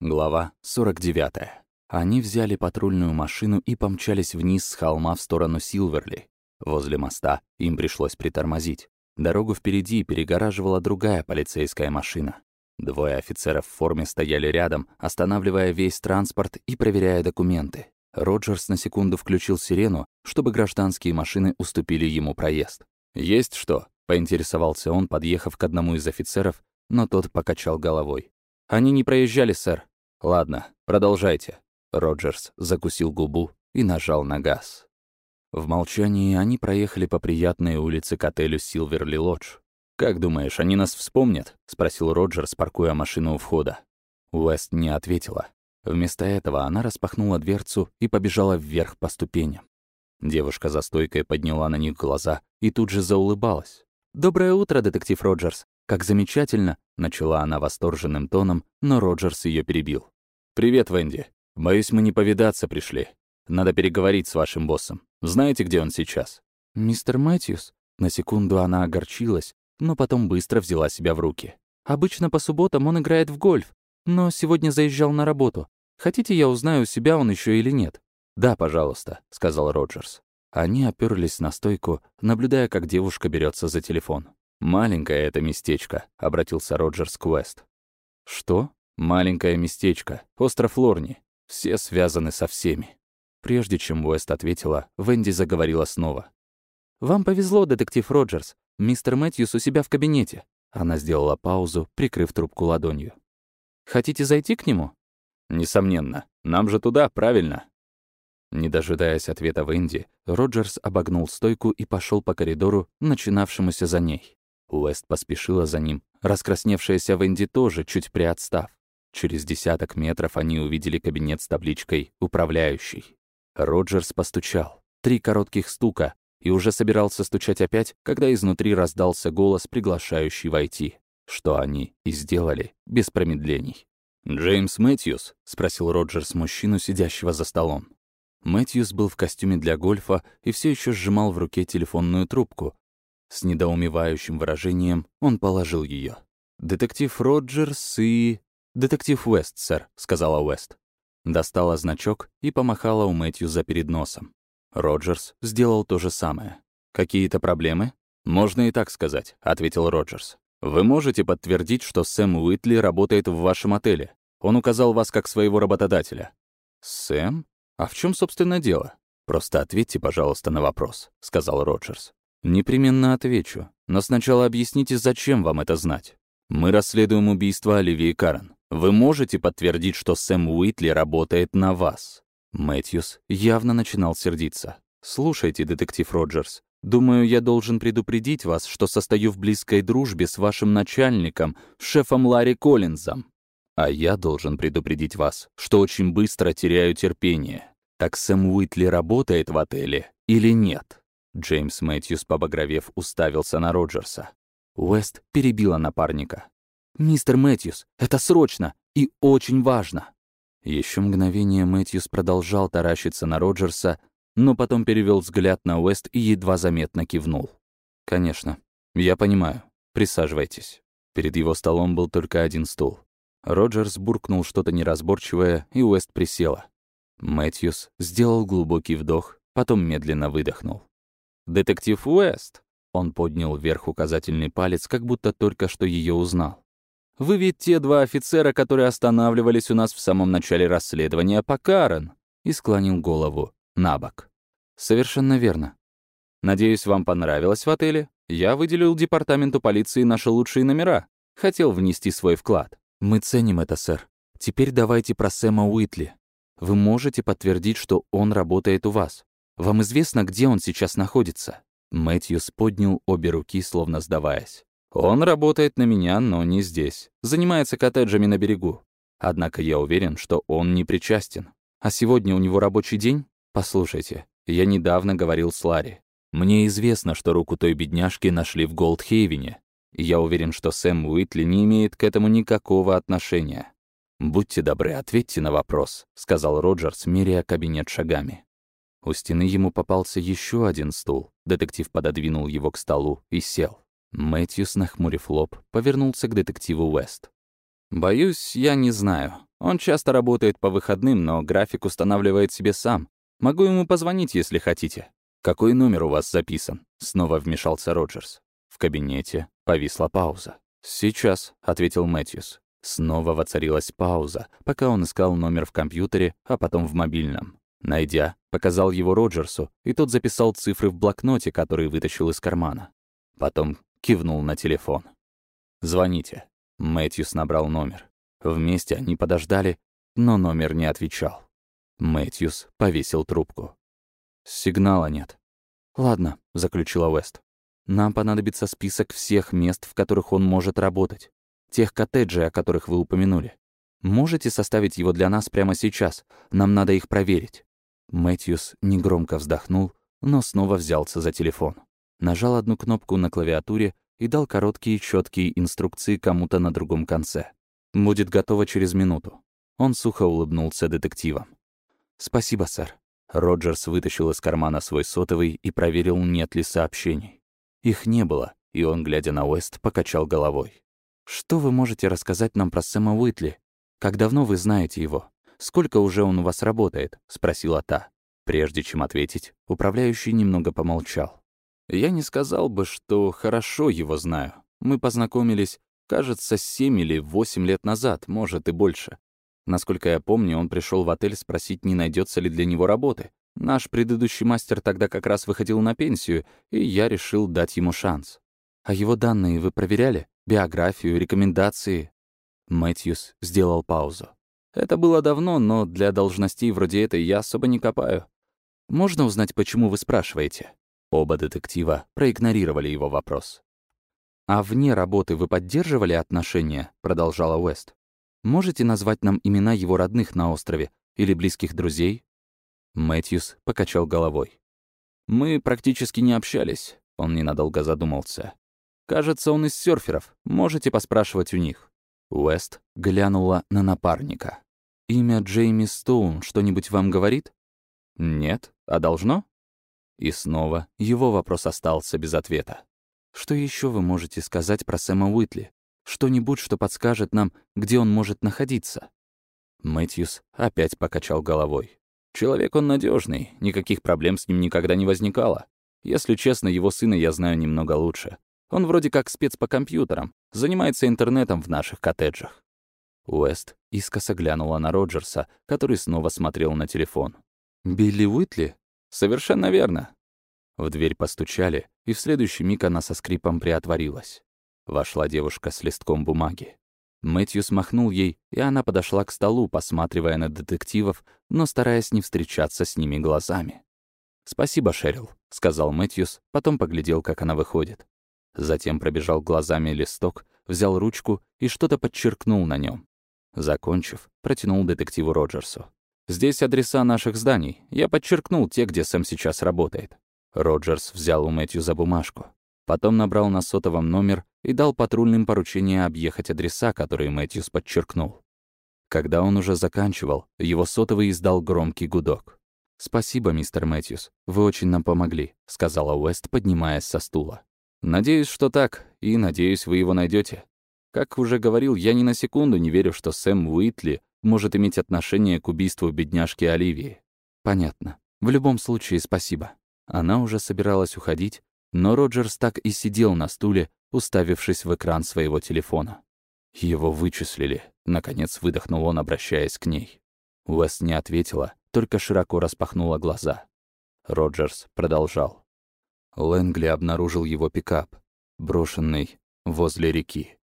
Глава 49. Они взяли патрульную машину и помчались вниз с холма в сторону Силверли. Возле моста им пришлось притормозить. Дорогу впереди перегораживала другая полицейская машина. Двое офицеров в форме стояли рядом, останавливая весь транспорт и проверяя документы. Роджерс на секунду включил сирену, чтобы гражданские машины уступили ему проезд. «Есть что?» — поинтересовался он, подъехав к одному из офицеров, но тот покачал головой. «Они не проезжали, сэр». «Ладно, продолжайте». Роджерс закусил губу и нажал на газ. В молчании они проехали по приятной улице к отелю «Силверли Лодж». «Как думаешь, они нас вспомнят?» — спросил Роджерс, паркуя машину у входа. Уэст не ответила. Вместо этого она распахнула дверцу и побежала вверх по ступеням. Девушка за стойкой подняла на них глаза и тут же заулыбалась. «Доброе утро, детектив Роджерс. «Как замечательно!» — начала она восторженным тоном, но Роджерс ее перебил. «Привет, Венди. Боюсь, мы не повидаться пришли. Надо переговорить с вашим боссом. Знаете, где он сейчас?» «Мистер Мэтьюс?» На секунду она огорчилась, но потом быстро взяла себя в руки. «Обычно по субботам он играет в гольф, но сегодня заезжал на работу. Хотите, я узнаю, у себя он еще или нет?» «Да, пожалуйста», — сказал Роджерс. Они оперлись на стойку, наблюдая, как девушка берется за телефон. «Маленькое это местечко», — обратился Роджерс к Уэст. «Что?» «Маленькое местечко. Остров Лорни. Все связаны со всеми». Прежде чем Уэст ответила, Венди заговорила снова. «Вам повезло, детектив Роджерс. Мистер Мэтьюс у себя в кабинете». Она сделала паузу, прикрыв трубку ладонью. «Хотите зайти к нему?» «Несомненно. Нам же туда, правильно?» Не дожидаясь ответа Венди, Роджерс обогнул стойку и пошел по коридору, начинавшемуся за ней. Уэст поспешила за ним. Раскрасневшаяся Венди тоже, чуть приотстав. Через десяток метров они увидели кабинет с табличкой «Управляющий». Роджерс постучал. Три коротких стука. И уже собирался стучать опять, когда изнутри раздался голос, приглашающий войти. Что они и сделали, без промедлений. «Джеймс Мэтьюс?» — спросил Роджерс мужчину, сидящего за столом. Мэтьюс был в костюме для гольфа и все еще сжимал в руке телефонную трубку, с недоумевающим выражением он положил ее. «Детектив Роджерс и...» «Детектив Уэст, сэр», — сказала Уэст. Достала значок и помахала у за перед носом. Роджерс сделал то же самое. «Какие-то проблемы?» «Можно и так сказать», — ответил Роджерс. «Вы можете подтвердить, что Сэм Уитли работает в вашем отеле? Он указал вас как своего работодателя». «Сэм? А в чем, собственно, дело?» «Просто ответьте, пожалуйста, на вопрос», — сказал Роджерс. «Непременно отвечу. Но сначала объясните, зачем вам это знать. Мы расследуем убийство Оливии Карен. Вы можете подтвердить, что Сэм Уитли работает на вас?» Мэтьюс явно начинал сердиться. «Слушайте, детектив Роджерс, думаю, я должен предупредить вас, что состою в близкой дружбе с вашим начальником, шефом Ларри Коллинзом. А я должен предупредить вас, что очень быстро теряю терпение. Так Сэм Уитли работает в отеле или нет?» Джеймс Мэтьюс, побагровев, уставился на Роджерса. Уэст перебила напарника. «Мистер Мэтьюс, это срочно и очень важно!» Еще мгновение Мэтьюс продолжал таращиться на Роджерса, но потом перевел взгляд на Уэст и едва заметно кивнул. «Конечно. Я понимаю. Присаживайтесь». Перед его столом был только один стул. Роджерс буркнул что-то неразборчивое, и Уэст присела. Мэтьюс сделал глубокий вдох, потом медленно выдохнул. «Детектив Уэст!» Он поднял вверх указательный палец, как будто только что ее узнал. «Вы ведь те два офицера, которые останавливались у нас в самом начале расследования по Карен!» И склонил голову на бок. «Совершенно верно. Надеюсь, вам понравилось в отеле? Я выделил департаменту полиции наши лучшие номера. Хотел внести свой вклад. Мы ценим это, сэр. Теперь давайте про Сэма Уитли. Вы можете подтвердить, что он работает у вас?» Вам известно, где он сейчас находится?» Мэтьюс поднял обе руки, словно сдаваясь. «Он работает на меня, но не здесь. Занимается коттеджами на берегу. Однако я уверен, что он не причастен. А сегодня у него рабочий день? Послушайте, я недавно говорил с Ларри. Мне известно, что руку той бедняжки нашли в Голдхейвене. Я уверен, что Сэм Уитли не имеет к этому никакого отношения. «Будьте добры, ответьте на вопрос», — сказал Роджерс, меряя кабинет шагами. У стены ему попался еще один стул. Детектив пододвинул его к столу и сел. Мэтьюс, нахмурив лоб, повернулся к детективу Уэст. «Боюсь, я не знаю. Он часто работает по выходным, но график устанавливает себе сам. Могу ему позвонить, если хотите. Какой номер у вас записан?» Снова вмешался Роджерс. В кабинете повисла пауза. «Сейчас», — ответил Мэтьюс. Снова воцарилась пауза, пока он искал номер в компьютере, а потом в мобильном. Найдя, показал его Роджерсу, и тот записал цифры в блокноте, который вытащил из кармана. Потом кивнул на телефон. «Звоните». Мэтьюс набрал номер. Вместе они подождали, но номер не отвечал. Мэтьюс повесил трубку. «Сигнала нет». «Ладно», — заключила Уэст. «Нам понадобится список всех мест, в которых он может работать. Тех коттеджей, о которых вы упомянули. Можете составить его для нас прямо сейчас? Нам надо их проверить». Мэтьюс негромко вздохнул, но снова взялся за телефон. Нажал одну кнопку на клавиатуре и дал короткие четкие инструкции кому-то на другом конце. «Будет готово через минуту». Он сухо улыбнулся детективам. «Спасибо, сэр». Роджерс вытащил из кармана свой сотовый и проверил, нет ли сообщений. Их не было, и он, глядя на Уэст, покачал головой. «Что вы можете рассказать нам про Сэма Уитли? Как давно вы знаете его? Сколько уже он у вас работает?» — спросила та. Прежде чем ответить, управляющий немного помолчал. «Я не сказал бы, что хорошо его знаю. Мы познакомились, кажется, семь или восемь лет назад, может и больше. Насколько я помню, он пришел в отель спросить, не найдется ли для него работы. Наш предыдущий мастер тогда как раз выходил на пенсию, и я решил дать ему шанс. А его данные вы проверяли? Биографию, рекомендации?» Мэтьюс сделал паузу. «Это было давно, но для должностей вроде этой я особо не копаю. Можно узнать, почему вы спрашиваете?» Оба детектива проигнорировали его вопрос. «А вне работы вы поддерживали отношения?» — продолжала Уэст. Можете назвать нам имена его родных на острове или близких друзей?» Мэтьюс покачал головой. «Мы практически не общались», — он ненадолго задумался. «Кажется, он из серферов. Можете поспрашивать у них». Уэст глянула на напарника. «Имя Джейми Стоун что-нибудь вам говорит?» «Нет. А должно?» И снова его вопрос остался без ответа. «Что еще вы можете сказать про Сэма Уитли? Что-нибудь, что подскажет нам, где он может находиться?» Мэтьюс опять покачал головой. «Человек он надежный, никаких проблем с ним никогда не возникало. Если честно, его сына я знаю немного лучше. Он вроде как спец по компьютерам, занимается интернетом в наших коттеджах». Уэст искоса глянула на Роджерса, который снова смотрел на телефон. «Билли Уитли?» «Совершенно верно». В дверь постучали, и в следующий миг она со скрипом приотворилась. Вошла девушка с листком бумаги. Мэтью смахнул ей, и она подошла к столу, посматривая на детективов, но стараясь не встречаться с ними глазами. «Спасибо, Шерил», — сказал Мэтьюс, потом поглядел, как она выходит. Затем пробежал глазами листок, взял ручку и что-то подчеркнул на нем. Закончив, протянул детективу Роджерсу. «Здесь адреса наших зданий. Я подчеркнул те, где Сэм сейчас работает». Роджерс взял у Мэтью за бумажку. Потом набрал на сотовом номер и дал патрульным поручение объехать адреса, которые Мэтьюс подчеркнул. Когда он уже заканчивал, его сотовый издал громкий гудок. «Спасибо, мистер Мэтьюс, вы очень нам помогли», — сказала Уэст, поднимаясь со стула. «Надеюсь, что так, и надеюсь, вы его найдете. Как уже говорил, я ни на секунду не верю, что Сэм Уитли может иметь отношение к убийству бедняжки Оливии». «Понятно. В любом случае, спасибо». Она уже собиралась уходить, но Роджерс так и сидел на стуле, уставившись в экран своего телефона. «Его вычислили», — наконец выдохнул он, обращаясь к ней. Уэс не ответила, только широко распахнула глаза. Роджерс продолжал. Лэнгли обнаружил его пикап, брошенный возле реки.